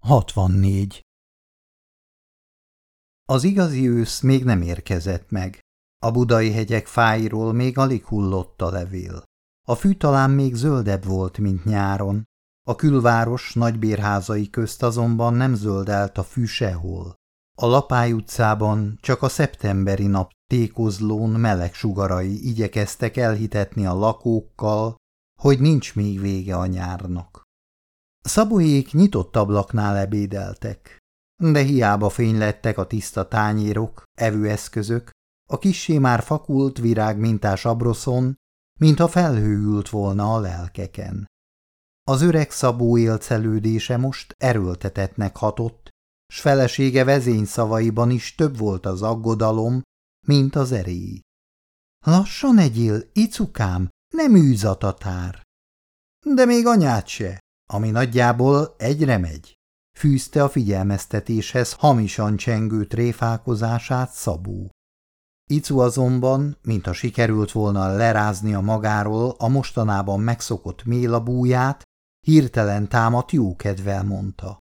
64. Az igazi ősz még nem érkezett meg. A budai hegyek fáiról még alig hullott a levél. A fű talán még zöldebb volt, mint nyáron. A külváros nagybérházai közt azonban nem zöldelt a fű sehol. A Lapály utcában csak a szeptemberi nap tékozlón meleg sugarai igyekeztek elhitetni a lakókkal, hogy nincs még vége a nyárnak. Szabóék nyitott ablaknál ebédeltek, de hiába fénylettek a tiszta tányérok, evőeszközök, a kissé már fakult virág mintás abroszon, mintha felhő ült volna a lelkeken. Az öreg Szabó élcelődése most erőltetetnek hatott, s felesége vezényszavaiban is több volt az aggodalom, mint az erély. Lassan egyél, icukám, nem űz a tatár. De még anyát se, ami nagyjából egyre megy, fűzte a figyelmeztetéshez hamisan csengő tréfálkozását Szabó. Icu azonban, mintha sikerült volna lerázni a magáról a mostanában megszokott mélabúját, hirtelen támadt jókedvel mondta.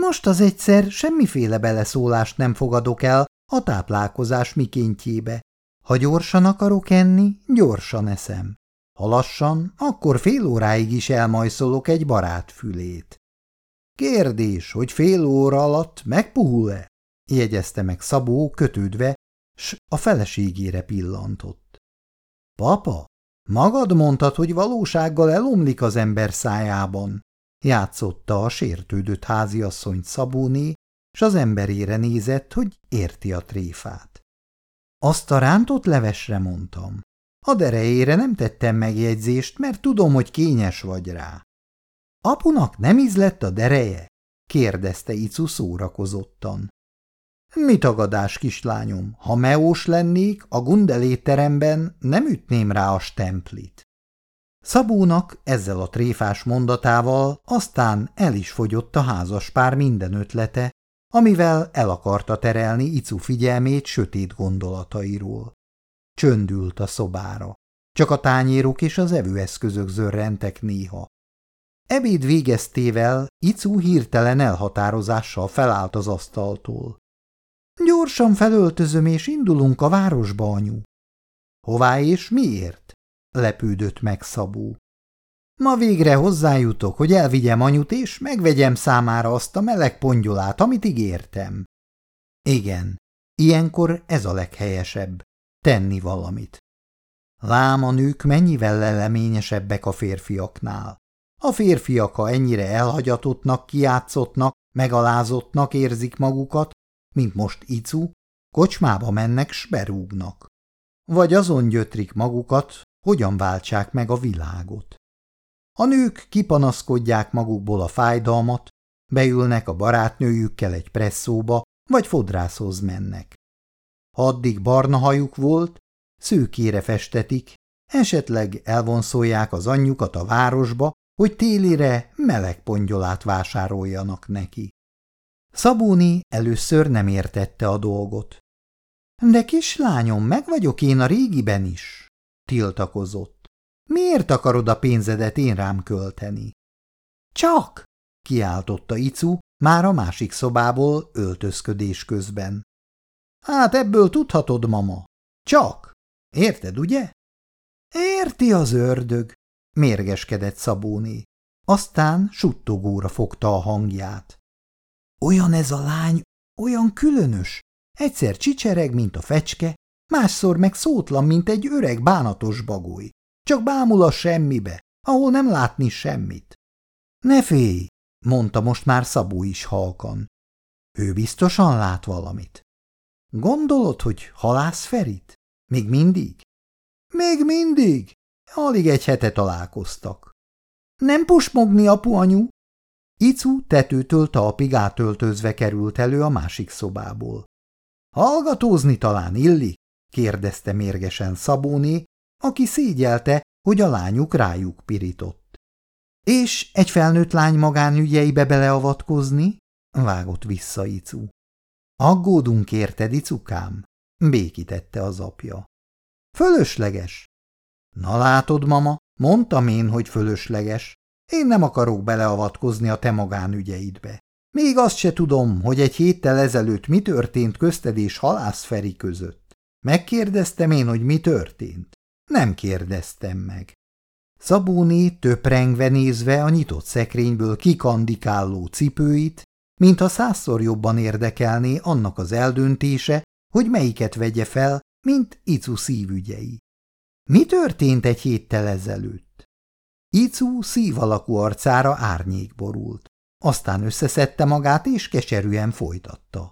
Most az egyszer semmiféle beleszólást nem fogadok el a táplálkozás mikéntjébe. Ha gyorsan akarok enni, gyorsan eszem. Ha lassan, akkor fél óráig is elmajszolok egy barát fülét. Kérdés, hogy fél óra alatt megpuhul-e? jegyezte meg Szabó kötődve, s a feleségére pillantott. Papa, magad mondtad, hogy valósággal elomlik az ember szájában, játszotta a sértődött háziasszonyt Szabóné, s az emberére nézett, hogy érti a tréfát. Azt a rántott levesre mondtam. A derejére nem tettem megjegyzést, mert tudom, hogy kényes vagy rá. Apunak nem ízlett a dereje? kérdezte Icu szórakozottan. Mi tagadás, kislányom, ha meós lennék, a gundelétteremben nem ütném rá a stemplit. Szabónak ezzel a tréfás mondatával aztán el is fogyott a házaspár minden ötlete, amivel el akarta terelni Icu figyelmét sötét gondolatairól. Csöndült a szobára. Csak a tányérok és az evőeszközök zörrentek néha. Ebéd végeztével Icu hirtelen elhatározással felállt az asztaltól. Gyorsan felöltözöm, és indulunk a városba, anyu. Hová és miért? lepődött meg Szabó. Ma végre hozzájutok, hogy elvigyem anyut, és megvegyem számára azt a meleg pongyolát, amit ígértem. Igen, ilyenkor ez a leghelyesebb tenni valamit. Lám a nők mennyivel leleményesebbek a férfiaknál. A férfiak, ha ennyire elhagyatottnak, kiátszottnak, megalázottnak érzik magukat, mint most Icu, kocsmába mennek s berúgnak. Vagy azon gyötrik magukat, hogyan váltsák meg a világot. A nők kipanaszkodják magukból a fájdalmat, beülnek a barátnőjükkel egy presszóba, vagy fodrászhoz mennek. Addig barna hajuk volt, szőkére festetik, esetleg elvonszolják az anyjukat a városba, hogy télire meleg pongyolát vásároljanak neki. Szabóni először nem értette a dolgot. De kislányom, meg vagyok én a régiben is, tiltakozott. Miért akarod a pénzedet én rám költeni? Csak, kiáltotta Icu, már a másik szobából öltözködés közben. Hát ebből tudhatod, mama. Csak. Érted, ugye? Érti az ördög, mérgeskedett Szabóné. Aztán suttogóra fogta a hangját. Olyan ez a lány, olyan különös. Egyszer csicsereg, mint a fecske, másszor meg szótlan, mint egy öreg bánatos bagoly. Csak bámul a semmibe, ahol nem látni semmit. Ne félj, mondta most már Szabó is halkan. Ő biztosan lát valamit. Gondolod, hogy halász Ferit? Még mindig? Még mindig? Alig egy hete találkoztak. Nem pusmogni, apu anyu? Icu tetőtől talpig átöltözve került elő a másik szobából. Hallgatózni talán illik? kérdezte mérgesen Szabóné, aki szégyelte, hogy a lányuk rájuk pirított. És egy felnőtt lány magánügyeibe beleavatkozni? vágott vissza Icu. Aggódunk érted, icukám? békítette az apja. Fölösleges. Na látod, mama, mondtam én, hogy fölösleges. Én nem akarok beleavatkozni a te magánügyeidbe. Még azt se tudom, hogy egy héttel ezelőtt mi történt közted és Halász Feri között. Megkérdeztem én, hogy mi történt? Nem kérdeztem meg. Szabóni töprengve nézve a nyitott szekrényből kikandikáló cipőit, mintha százszor jobban érdekelné annak az eldöntése, hogy melyiket vegye fel, mint Icu szívügyei. Mi történt egy héttel ezelőtt? Icu szív alakú arcára árnyék borult. Aztán összeszedte magát, és keserűen folytatta.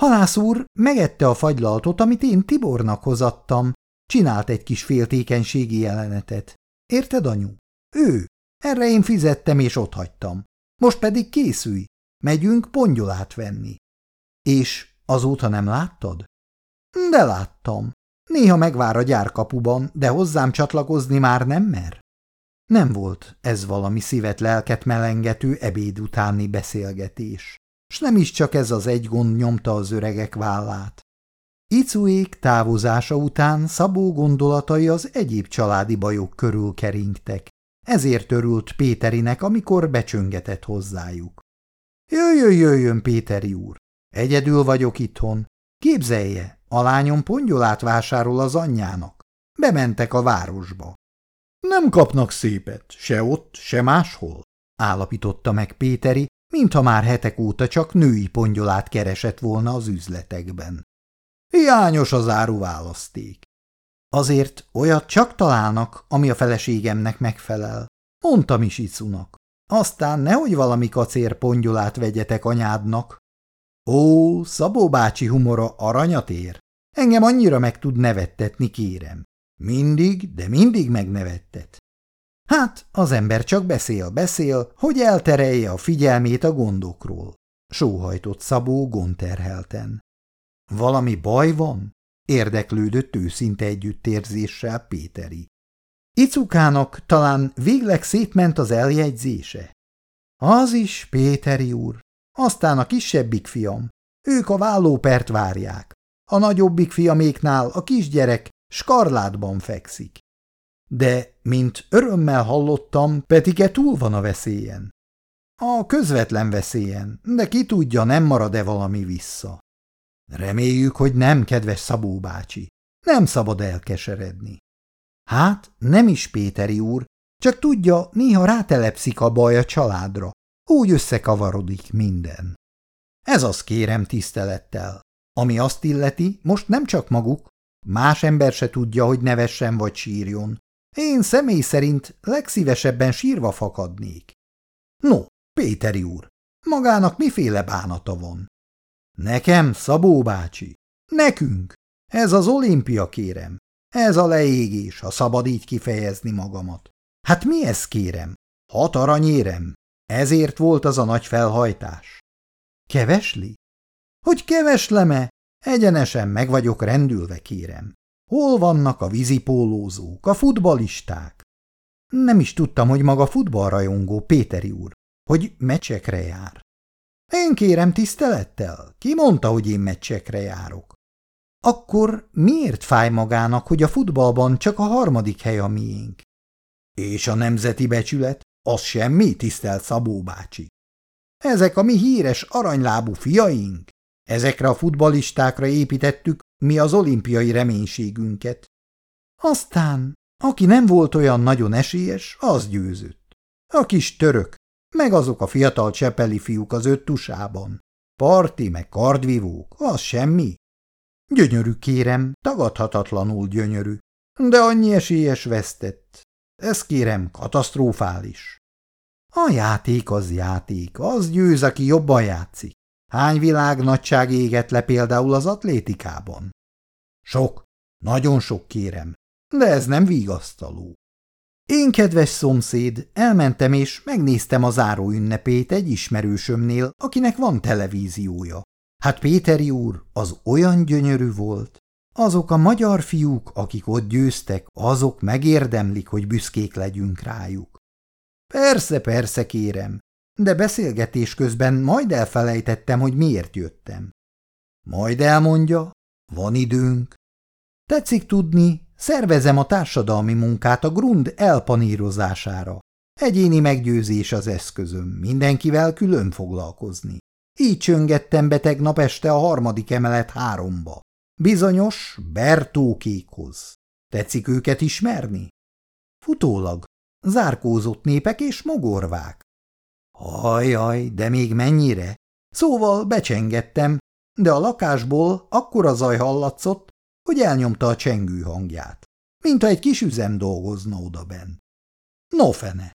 Halász úr megette a fagylaltot, amit én Tibornak hozattam. Csinált egy kis féltékenységi jelenetet. Érted, anyu? Ő. Erre én fizettem, és ott hagytam. Most pedig készülj. Megyünk pongyolát venni. És azóta nem láttad? De láttam. Néha megvár a gyárkapuban, de hozzám csatlakozni már nem mer. Nem volt ez valami szívet-lelket melengető ebéd utáni beszélgetés, s nem is csak ez az egy gond nyomta az öregek vállát. Icuék távozása után Szabó gondolatai az egyéb családi bajok körül keringtek, ezért örült Péterinek, amikor becsöngetett hozzájuk. Jöjjön, jöjjön, Péteri úr! Egyedül vagyok itthon. Képzelje, a lányom pongyolát vásárol az anyjának. Bementek a városba. Nem kapnak szépet, se ott, se máshol, állapította meg Péteri, mintha már hetek óta csak női pongyolát keresett volna az üzletekben. Hiányos az áruválaszték. Azért olyat csak találnak, ami a feleségemnek megfelel. Mondtam is. Aztán nehogy valami kacér pongyolát vegyetek anyádnak. Ó, Szabó bácsi humora aranyat ér. Engem annyira meg tud nevettetni, kérem. Mindig, de mindig megnevettet. Hát, az ember csak beszél, beszél, hogy elterelje a figyelmét a gondokról. Sóhajtott Szabó gondterhelten. Valami baj van? Érdeklődött őszinte együttérzéssel Péteri. Icukának talán végleg szétment az eljegyzése. Az is, Péteri úr. Aztán a kisebbik fiam. Ők a vállópert várják. A nagyobbik fiaméknál a kisgyerek skarlátban fekszik. De, mint örömmel hallottam, Petike túl van a veszélyen. A közvetlen veszélyen, de ki tudja, nem marad-e valami vissza. Reméljük, hogy nem, kedves Szabó bácsi. Nem szabad elkeseredni. Hát, nem is Péteri úr, csak tudja, néha rátelepszik a baj a családra. Úgy összekavarodik minden. Ez az kérem tisztelettel. Ami azt illeti, most nem csak maguk, más ember se tudja, hogy nevessen vagy sírjon. Én személy szerint legszívesebben sírva fakadnék. No, Péteri úr, magának miféle bánata van? Nekem, Szabó bácsi? Nekünk? Ez az olimpia, kérem. Ez a leégés, ha szabad így kifejezni magamat. Hát mi ez, kérem? Hat aranyérem. Ezért volt az a nagy felhajtás. Kevesli? Hogy kevesleme? Egyenesen meg vagyok rendülve, kérem. Hol vannak a vízipólózók, a futbalisták? Nem is tudtam, hogy maga futballrajongó Péteri úr, hogy meccsekre jár. Én kérem tisztelettel, ki mondta, hogy én meccsekre járok? Akkor miért fáj magának, hogy a futballban csak a harmadik hely a miénk? És a nemzeti becsület? Az semmi, tisztelt Szabó bácsi. Ezek a mi híres aranylábú fiaink? Ezekre a futbalistákra építettük mi az olimpiai reménységünket. Aztán, aki nem volt olyan nagyon esélyes, az győzött. A kis török, meg azok a fiatal csepeli fiúk az öt tusában. Parti meg kardvivók, az semmi. Gyönyörű kérem, tagadhatatlanul gyönyörű, de annyi esélyes vesztett. Ez kérem katasztrofális. A játék az játék, az győz, aki jobban játszik. Hány világ nagyság éget le például az atlétikában? Sok, nagyon sok kérem, de ez nem vigasztaló. Én, kedves szomszéd, elmentem és megnéztem a záró ünnepét egy ismerősömnél, akinek van televíziója. Hát Péteri úr, az olyan gyönyörű volt. Azok a magyar fiúk, akik ott győztek, azok megérdemlik, hogy büszkék legyünk rájuk. Persze, persze, kérem, de beszélgetés közben majd elfelejtettem, hogy miért jöttem. Majd elmondja, van időnk. Tetszik tudni, szervezem a társadalmi munkát a grund elpanírozására. Egyéni meggyőzés az eszközöm, mindenkivel külön foglalkozni. Így csöngettem be tegnap este a harmadik emelet háromba. Bizonyos Bertókékhoz. Tetszik őket ismerni? Futólag. Zárkózott népek és mogorvák. Ajaj, de még mennyire? Szóval becsengettem, de a lakásból akkora zaj hallatszott, hogy elnyomta a csengő hangját, mintha egy kis üzem dolgozna odaben. No fene!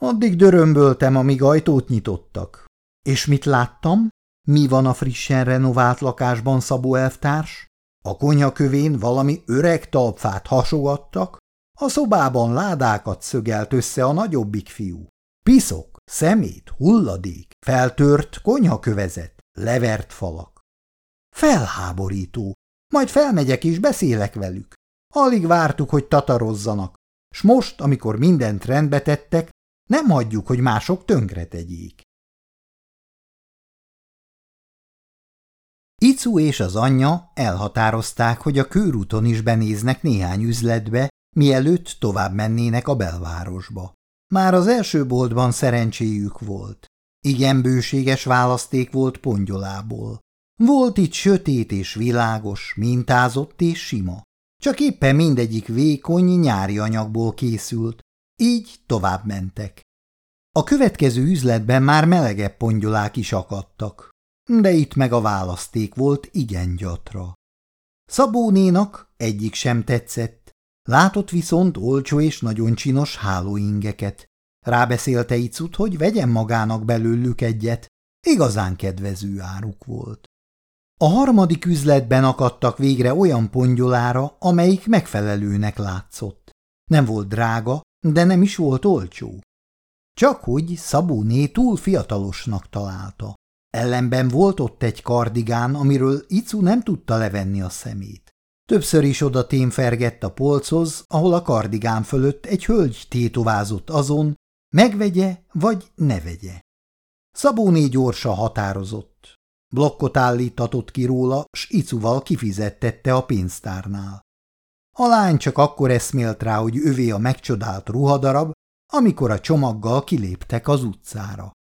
Addig dörömböltem, amíg ajtót nyitottak. És mit láttam? Mi van a frissen renovált lakásban, Szabó elvtárs? A konyakövén valami öreg talpfát hasogattak, a szobában ládákat szögelt össze a nagyobbik fiú. Piszok, szemét, hulladék, feltört konyhakövezet, levert falak. Felháborító. Majd felmegyek és beszélek velük. Alig vártuk, hogy tatarozzanak, s most, amikor mindent rendbe tettek, nem hagyjuk, hogy mások tönkre tegyék. Icu és az anyja elhatározták, hogy a körúton is benéznek néhány üzletbe, mielőtt tovább mennének a belvárosba. Már az első boltban szerencséjük volt. Igen bőséges választék volt pongyolából. Volt itt sötét és világos, mintázott és sima. Csak éppen mindegyik vékony nyári anyagból készült, így tovább mentek. A következő üzletben már melegebb pongyolák is akadtak, de itt meg a választék volt igen gyatra. Szabónénak egyik sem tetszett, látott viszont olcsó és nagyon csinos hálóingeket. Rábeszélte Icut, hogy vegyen magának belőlük egyet, igazán kedvező áruk volt. A harmadik üzletben akadtak végre olyan pongyolára, amelyik megfelelőnek látszott. Nem volt drága, de nem is volt olcsó. Csak hogy Szabóné túl fiatalosnak találta. Ellenben volt ott egy kardigán, amiről Icu nem tudta levenni a szemét. Többször is oda témfergett a polchoz, ahol a kardigán fölött egy hölgy tétovázott azon, megvegye vagy ne vegye. Szabóné gyorsa határozott. Blokkot állítatott ki róla, s Icuval kifizettette a pénztárnál. A lány csak akkor eszmélt rá, hogy övé a megcsodált ruhadarab, amikor a csomaggal kiléptek az utcára.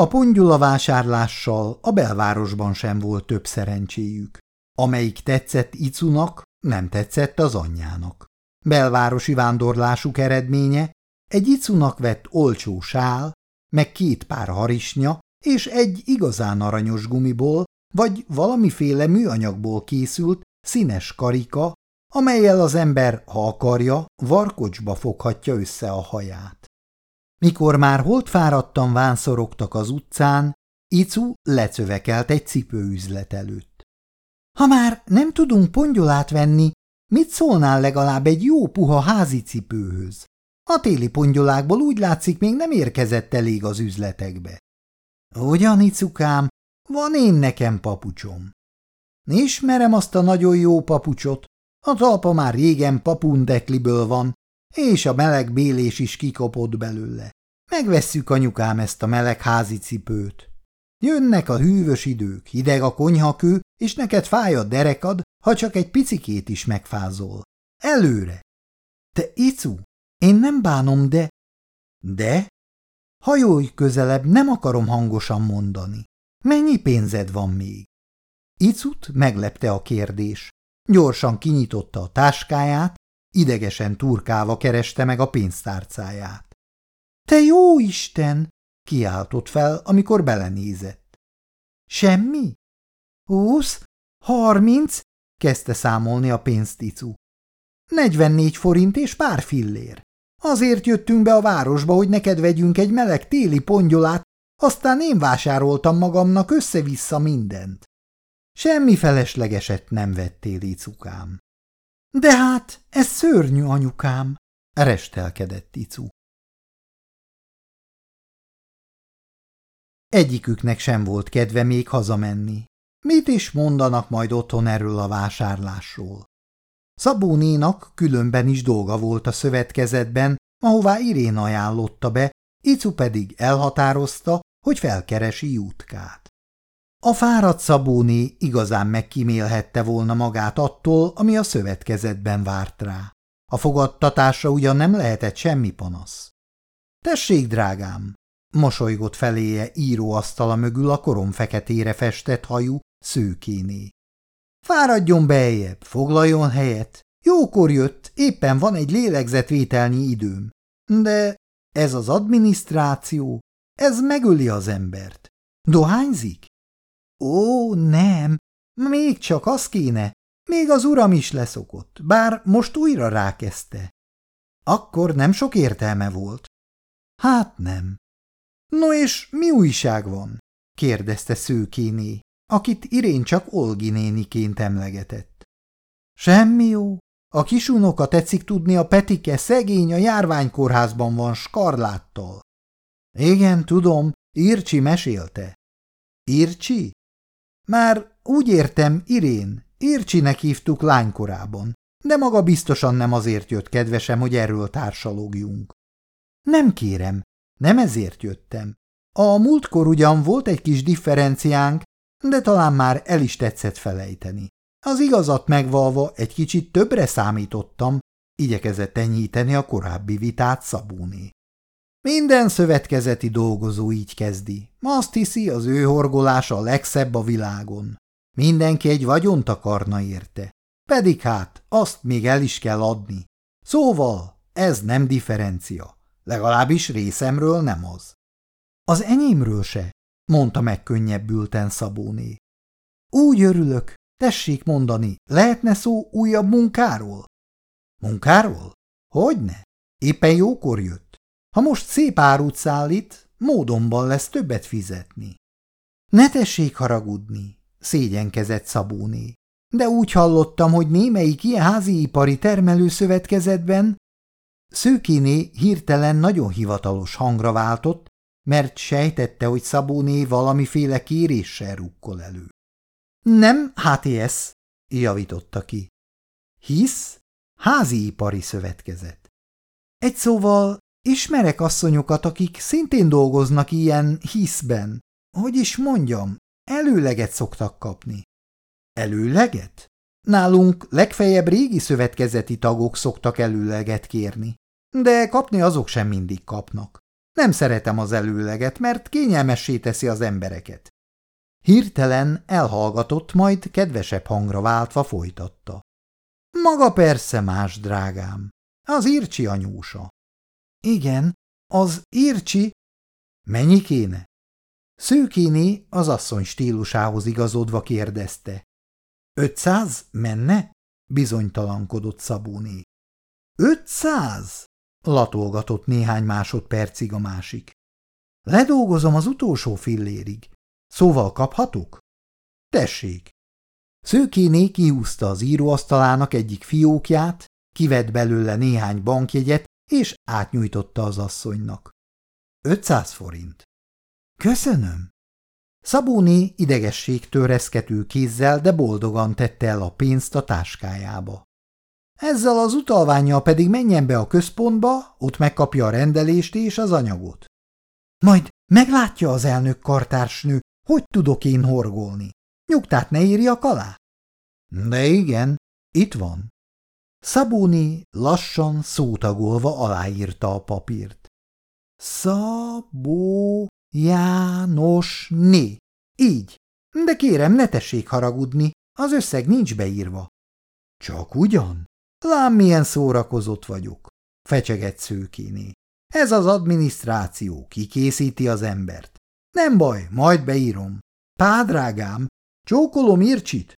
A pongyula vásárlással a belvárosban sem volt több szerencséjük. Amelyik tetszett Icunak, nem tetszett az anyjának. Belvárosi vándorlásuk eredménye egy Icunak vett olcsó sál, meg két pár harisnya és egy igazán aranyos gumiból vagy valamiféle műanyagból készült színes karika, amelyel az ember, ha akarja, varkocsba foghatja össze a haját. Mikor már fáradtan vánszorogtak az utcán, Icu lecövekelt egy cipőüzlet előtt. Ha már nem tudunk pongyolát venni, mit szólnál legalább egy jó puha házi cipőhöz? A téli pongyolákból úgy látszik, még nem érkezett elég az üzletekbe. Ugyan, Icukám, van én nekem papucsom. Ismerem azt a nagyon jó papucsot, a talpa már régen papundekliből van, és a meleg bélés is kikopott belőle. Megvesszük anyukám ezt a meleg házi cipőt. Jönnek a hűvös idők, hideg a konyhakő, és neked fáj a derekad, ha csak egy picikét is megfázol. Előre! Te icu, én nem bánom, de... De? Hajolj közelebb, nem akarom hangosan mondani. Mennyi pénzed van még? Icut meglepte a kérdés. Gyorsan kinyitotta a táskáját, idegesen turkálva kereste meg a pénztárcáját. – Te jó Isten! – kiáltott fel, amikor belenézett. – Semmi? – Húsz? Harminc? – kezdte számolni a pénzt Icu. – Negyvennégy forint és pár fillér. Azért jöttünk be a városba, hogy neked vegyünk egy meleg téli pongyolát, aztán én vásároltam magamnak össze-vissza mindent. Semmi feleslegeset nem vettél, Icukám. De hát, ez szörnyű, anyukám, restelkedett Icu. Egyiküknek sem volt kedve még hazamenni. Mit is mondanak majd otthon erről a vásárlásról? Szabónénak különben is dolga volt a szövetkezetben, ahová Irén ajánlotta be, Icu pedig elhatározta, hogy felkeresi Jutkát. A fáradt Szabóné igazán megkímélhette volna magát attól, ami a szövetkezetben várt rá. A fogadtatásra ugyan nem lehetett semmi panasz. Tessék, drágám! Mosolygott feléje íróasztala mögül a korom feketére festett hajú szőkéné. Fáradjon beljebb, foglaljon helyet. Jókor jött, éppen van egy lélegzetvételnyi időm. De ez az adminisztráció, ez megöli az embert. Dohányzik? Ó, nem, még csak az kéne, még az uram is leszokott, bár most újra rákezdte. Akkor nem sok értelme volt. Hát nem. No és mi újság van? kérdezte Szőkéné, akit Irén csak Olgi néniként emlegetett. Semmi jó. A kisunoka tetszik tudni, a Petike szegény a járványkórházban van skarláttal. Igen, tudom, Ircsi mesélte. Ircsi? Már úgy értem, Irén, Ircsinek hívtuk lánykorában, de maga biztosan nem azért jött, kedvesem, hogy erről társalogjunk. Nem kérem, nem ezért jöttem. A múltkor ugyan volt egy kis differenciánk, de talán már el is tetszett felejteni. Az igazat megvalva egy kicsit többre számítottam, igyekezett enyhíteni a korábbi vitát Szabóné. Minden szövetkezeti dolgozó így kezdi. Azt hiszi, az ő horgolása a legszebb a világon. Mindenki egy vagyont akarna érte. Pedig hát, azt még el is kell adni. Szóval, ez nem differencia. Legalábbis részemről nem az. Az enyémről se, mondta megkönnyebbülten Szabóné. Úgy örülök, tessék mondani, lehetne szó újabb munkáról? Munkáról? Hogyne? Éppen jókor jött. Ha most szép árut szállít, módonban lesz többet fizetni. Ne tessék haragudni, szégyenkezett Szabóné. De úgy hallottam, hogy némelyik ilyen háziipari termelőszövetkezetben Szőkéné hirtelen nagyon hivatalos hangra váltott, mert sejtette, hogy Szabóné valamiféle kéréssel rukkol elő. Nem HTS, javította ki. Hisz? Háziipari szövetkezet. Egy szóval ismerek asszonyokat, akik szintén dolgoznak ilyen hiszben. Hogy is mondjam, előleget szoktak kapni. Előleget? Nálunk legfeljebb régi szövetkezeti tagok szoktak előleget kérni, de kapni azok sem mindig kapnak. Nem szeretem az előleget, mert kényelmessé teszi az embereket. Hirtelen elhallgatott, majd kedvesebb hangra váltva folytatta. Maga persze más, drágám. Az Ircsi anyósa. Igen, az Ircsi... Mennyi kéne? Szőkéné az asszony stílusához igazodva kérdezte. Ötszáz menne? Bizonytalankodott Szabóné. Ötszáz? Latolgatott néhány másodpercig a másik. Ledolgozom az utolsó fillérig. Szóval kaphatok? Tessék! Szőkéné kihúzta az íróasztalának egyik fiókját, kivett belőle néhány bankjegyet, és átnyújtotta az asszonynak. 500 forint. Köszönöm. Szabóné idegességtől reszkető kézzel, de boldogan tette el a pénzt a táskájába. Ezzel az utalványjal pedig menjen be a központba, ott megkapja a rendelést és az anyagot. Majd meglátja az elnök kartársnő, hogy tudok én horgolni. Nyugtát ne írjak alá? De igen, itt van. Szabóni lassan szótagolva aláírta a papírt. Szabó János Né. Így. De kérem, ne tessék haragudni, az összeg nincs beírva. Csak ugyan? Lám, milyen szórakozott vagyok, fecsegett szőkéné. Ez az adminisztráció kikészíti az embert. Nem baj, majd beírom. Pádrágám, csókolom Ircsit.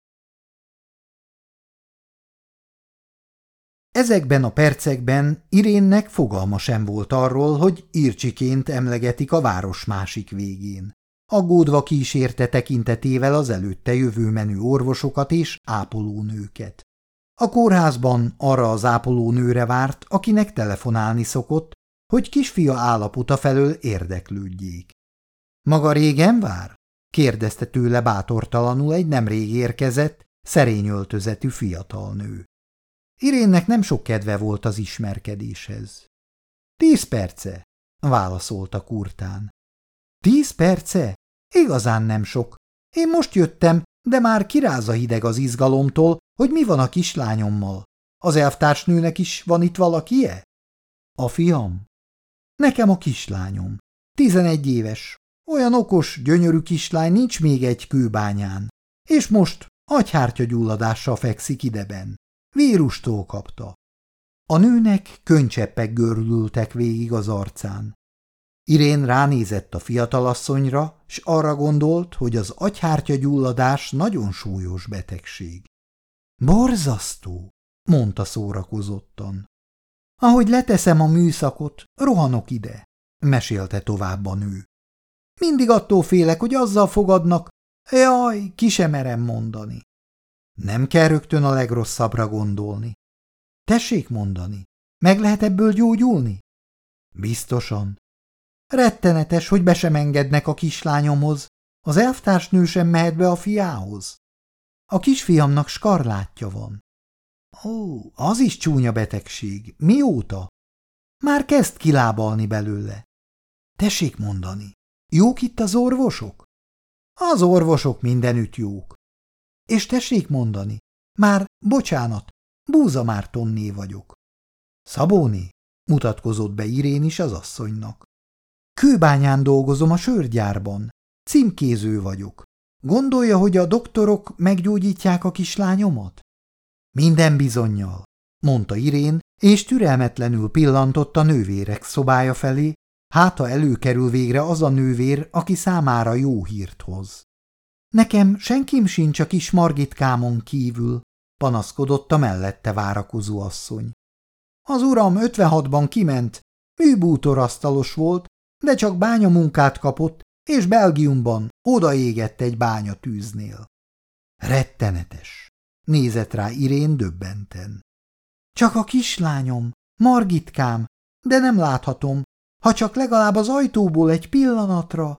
Ezekben a percekben Irénnek fogalma sem volt arról, hogy Ircsiként emlegetik a város másik végén. Aggódva kísérte tekintetével az előtte jövő menő orvosokat és ápolónőket. A kórházban arra az ápolónőre várt, akinek telefonálni szokott, hogy kisfia állapota felől érdeklődjék. Maga régen vár? kérdezte tőle bátortalanul egy nemrég érkezett, szerény öltözetű fiatal nő. Irénnek nem sok kedve volt az ismerkedéshez. Tíz perce, válaszolta kurtán. Tíz perce? Igazán nem sok. Én most jöttem, de már kiráz a hideg az izgalomtól, hogy mi van a kislányommal. Az elvtársnőnek is van itt valakie? A fiam? Nekem a kislányom. Tizenegy éves. Olyan okos, gyönyörű kislány nincs még egy kőbányán. És most agyhártya gyulladással fekszik ideben. Vírustól kapta. A nőnek könycseppek görültek végig az arcán. Irén ránézett a fiatalasszonyra, s arra gondolt, hogy az agyhártya gyulladás nagyon súlyos betegség. Borzasztó, mondta szórakozottan. Ahogy leteszem a műszakot, rohanok ide, mesélte tovább a nő. Mindig attól félek, hogy azzal fogadnak, jaj, ki sem merem mondani. Nem kell rögtön a legrosszabbra gondolni. Tessék mondani, meg lehet ebből gyógyulni? Biztosan. Rettenetes, hogy be sem engednek a kislányomhoz, az elvtársnő sem mehet be a fiához. A kisfiamnak skarlátja van. Ó, az is csúnya betegség. Mióta? Már kezd kilábalni belőle. Tessék mondani, jók itt az orvosok? Az orvosok mindenütt jók. És tessék mondani, már, bocsánat, Búza Mártonné vagyok. Szabóné, mutatkozott be Irén is az asszonynak. Kőbányán dolgozom a sörgyárban. Címkéző vagyok. Gondolja, hogy a doktorok meggyógyítják a kislányomat? Minden bizonyal, mondta Irén, és türelmetlenül pillantott a nővérek szobája felé, hát ha előkerül végre az a nővér, aki számára jó hírt hoz. Nekem senkim sincs a kis Margitkámon kívül, panaszkodott a mellette várakozó asszony. Az uram 56-ban kiment, műbútorasztalos volt, de csak bányamunkát kapott, és Belgiumban odaégett egy bányatűznél. Rettenetes, nézett rá Irén döbbenten. Csak a kislányom, Margitkám, de nem láthatom, ha csak legalább az ajtóból egy pillanatra.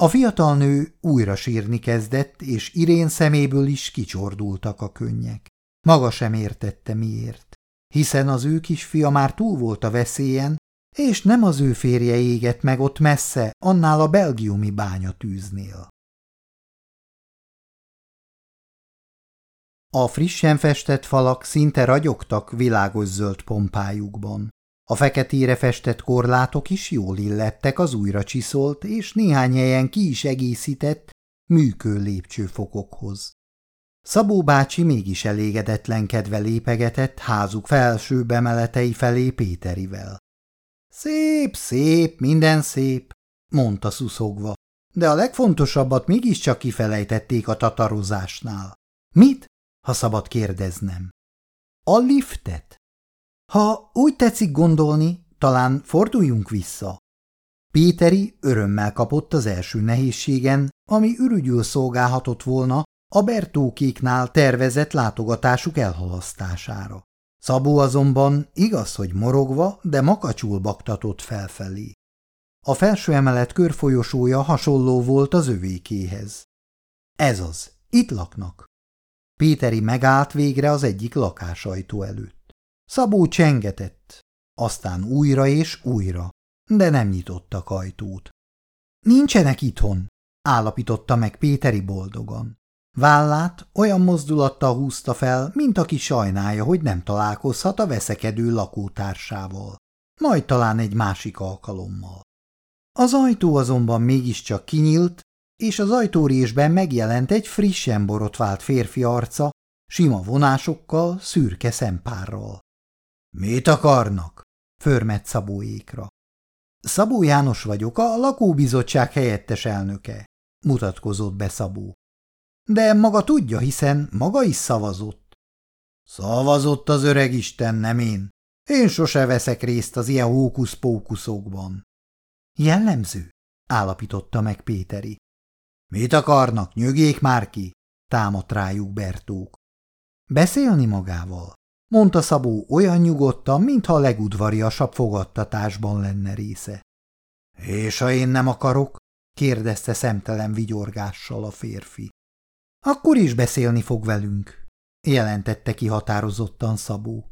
A fiatal nő újra sírni kezdett, és Irén szeméből is kicsordultak a könnyek. Maga sem értette miért, hiszen az ő kisfia már túl volt a veszélyen, és nem az ő férje égett meg ott messze, annál a belgiumi bányatűznél. A frissen festett falak szinte ragyogtak világos zöld pompájukban. A feketére festett korlátok is jól illettek az újra csiszolt és néhány helyen ki is egészített műkő lépcsőfokokhoz. Szabó bácsi mégis elégedetlenkedve lépegetett házuk felső bemeletei felé Péterivel. Szép, szép, minden szép, mondta szuszogva, de a legfontosabbat mégiscsak kifelejtették a tatarozásnál. Mit, ha szabad kérdeznem? A liftet? Ha úgy tetszik gondolni, talán forduljunk vissza. Péteri örömmel kapott az első nehézségen, ami ürügyül szolgálhatott volna a Bertókéknál tervezett látogatásuk elhalasztására. Szabó azonban igaz, hogy morogva, de makacsul baktatott felfelé. A felső emelet körfolyosója hasonló volt az övékéhez. Ez az, itt laknak. Péteri megállt végre az egyik lakásajtó előtt. Szabó csengetett, aztán újra és újra, de nem nyitottak ajtót. Nincsenek itthon, állapította meg Péteri boldogan. Vállát olyan mozdulattal húzta fel, mint aki sajnálja, hogy nem találkozhat a veszekedő lakótársával. Majd talán egy másik alkalommal. Az ajtó azonban mégiscsak kinyílt, és az ajtórésben megjelent egy frissen borotvált férfi arca, sima vonásokkal, szürke szempárral. – Mit akarnak? – förmet Szabóékra. – Szabó János vagyok, a lakóbizottság helyettes elnöke – mutatkozott be Szabó. De maga tudja, hiszen maga is szavazott. Szavazott az öreg Isten, nem én. Én sose veszek részt az ilyen hókusz-pókuszokban. Jellemző, állapította meg Péteri. Mit akarnak, nyögék már ki? támadt rájuk Bertók. Beszélni magával, mondta Szabó olyan nyugodtan, mintha a legudvariasabb fogadtatásban lenne része. És ha én nem akarok? kérdezte szemtelen vigyorgással a férfi. Akkor is beszélni fog velünk, jelentette ki határozottan Szabó.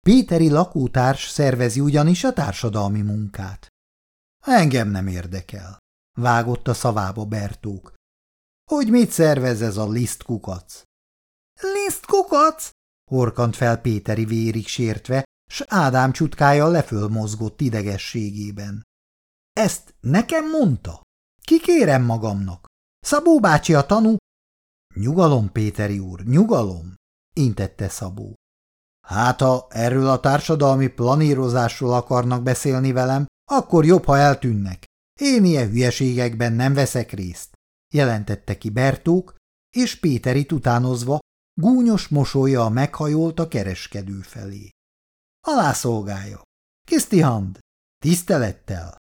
Péteri lakótárs szervezi ugyanis a társadalmi munkát. Engem nem érdekel, vágott a szavába Bertók. Hogy mit szervez ez a lisztkukac? Lisztkukac? Horkant fel Péteri vérig sértve, s Ádám csutkája lefölmozgott idegességében. Ezt nekem mondta? Kikérem magamnak. Szabó bácsi a tanú? Nyugalom, Péteri úr, nyugalom, intette Szabó. Hát, ha erről a társadalmi planírozásról akarnak beszélni velem, akkor jobb, ha eltűnnek. Én ilyen hülyeségekben nem veszek részt, jelentette ki Bertók, és Péteri utánozva gúnyos mosolya meghajolt a kereskedő felé. Alá szolgálja. Kiszti hand. Tisztelettel.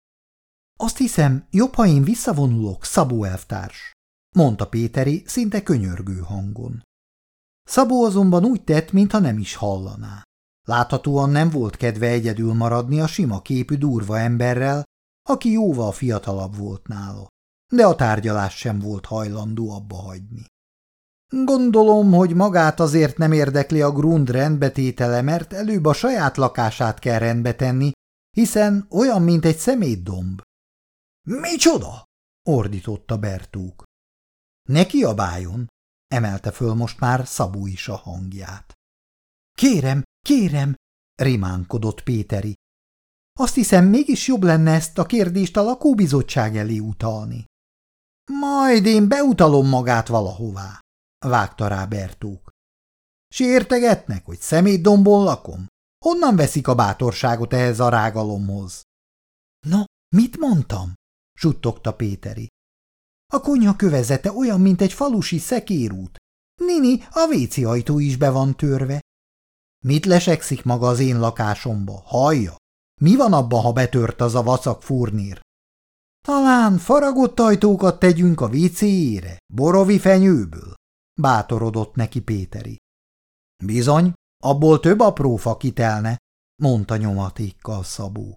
Azt hiszem, jobb, ha én visszavonulok, Szabó elvtárs, mondta Péteri szinte könyörgő hangon. Szabó azonban úgy tett, mintha nem is hallaná. Láthatóan nem volt kedve egyedül maradni a sima képű durva emberrel, aki jóval fiatalabb volt nála, de a tárgyalás sem volt hajlandó abba hagyni. Gondolom, hogy magát azért nem érdekli a grund rendbetétele, mert előbb a saját lakását kell rendbe tenni, hiszen olyan, mint egy szemétdomb. – Micsoda? – ordította Bertúk. – Ne kiabáljon! – emelte föl most már Szabó is a hangját. – Kérem, kérem! – rimánkodott Péteri. – Azt hiszem, mégis jobb lenne ezt a kérdést a lakóbizottság elé utalni. – Majd én beutalom magát valahová vágta rá Bertók. Sértegetnek, hogy szemétdombon lakom? Honnan veszik a bátorságot ehhez a rágalomhoz? No, mit mondtam? suttogta Péteri. A konyha kövezete olyan, mint egy falusi szekérút. Nini, a véci ajtó is be van törve. Mit lesekszik maga az én lakásomba? Hallja? Mi van abban, ha betört az a vacak furnír? Talán faragott ajtókat tegyünk a vécéjére, borovi fenyőből bátorodott neki Péteri. Bizony, abból több apró fa kitelne, mondta nyomatékkal Szabó.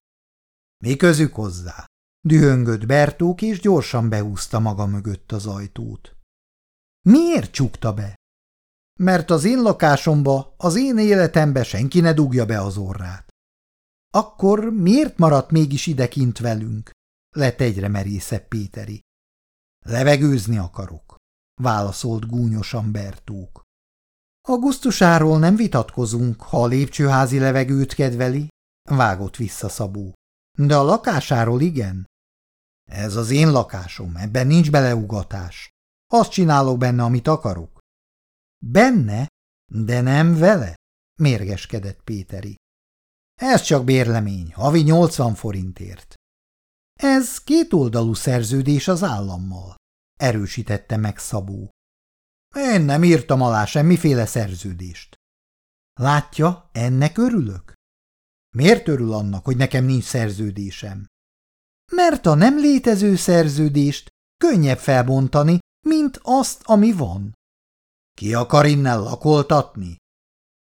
Mi közük hozzá? Dühöngött Bertók, és gyorsan behúzta maga mögött az ajtót. Miért csukta be? Mert az én lakásomba, az én életembe senki ne dugja be az orrát. Akkor miért maradt mégis idekint velünk? Lett egyre merészebb Péteri. Levegőzni akarok válaszolt gúnyosan Bertók. Augusztusáról nem vitatkozunk, ha a lépcsőházi levegőt kedveli, vágott vissza Szabó. De a lakásáról igen. Ez az én lakásom, ebben nincs beleugatás. Azt csinálok benne, amit akarok. Benne? De nem vele? mérgeskedett Péteri. Ez csak bérlemény, havi 80 forintért. Ez kétoldalú szerződés az állammal erősítette meg Szabó. Én nem írtam alá semmiféle szerződést. Látja, ennek örülök? Miért örül annak, hogy nekem nincs szerződésem? Mert a nem létező szerződést könnyebb felbontani, mint azt, ami van. Ki akar innen lakoltatni?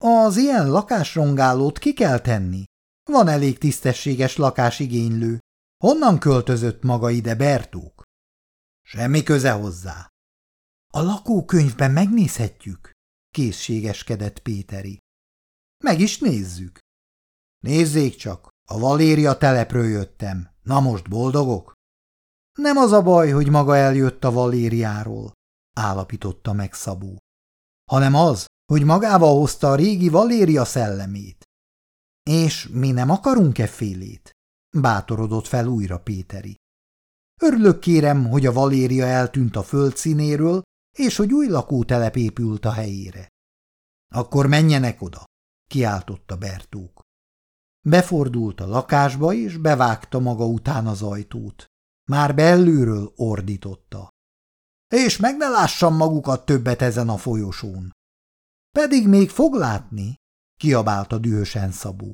Az ilyen lakásrongálót ki kell tenni. Van elég tisztességes lakásigénylő. Honnan költözött maga ide Bertók? Semmi köze hozzá. A lakókönyvben megnézhetjük, készségeskedett Péteri. Meg is nézzük. Nézzék csak, a Valéria telepről jöttem. Na most boldogok? Nem az a baj, hogy maga eljött a Valériáról, állapította meg Szabó, hanem az, hogy magával hozta a régi Valéria szellemét. És mi nem akarunk-e félét? Bátorodott fel újra Péteri. Örülök kérem, hogy a Valéria eltűnt a föld színéről, és hogy új lakótelep épült a helyére. Akkor menjenek oda, kiáltotta Bertók. Befordult a lakásba, és bevágta maga után az ajtót. Már belülről ordította. És meg ne lássam magukat többet ezen a folyosón. Pedig még fog látni, kiabálta dühösen Szabó.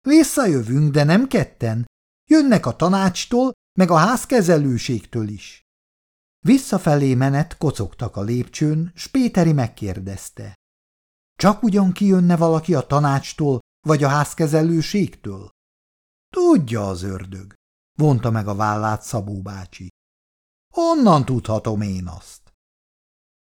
Visszajövünk, de nem ketten. Jönnek a tanácstól, meg a házkezelőségtől is. Visszafelé menet kocogtak a lépcsőn, s Péteri megkérdezte. Csak ugyan kijönne valaki a tanácstól, vagy a házkezelőségtől? Tudja az ördög, vonta meg a vállát Szabó bácsi. Honnan tudhatom én azt?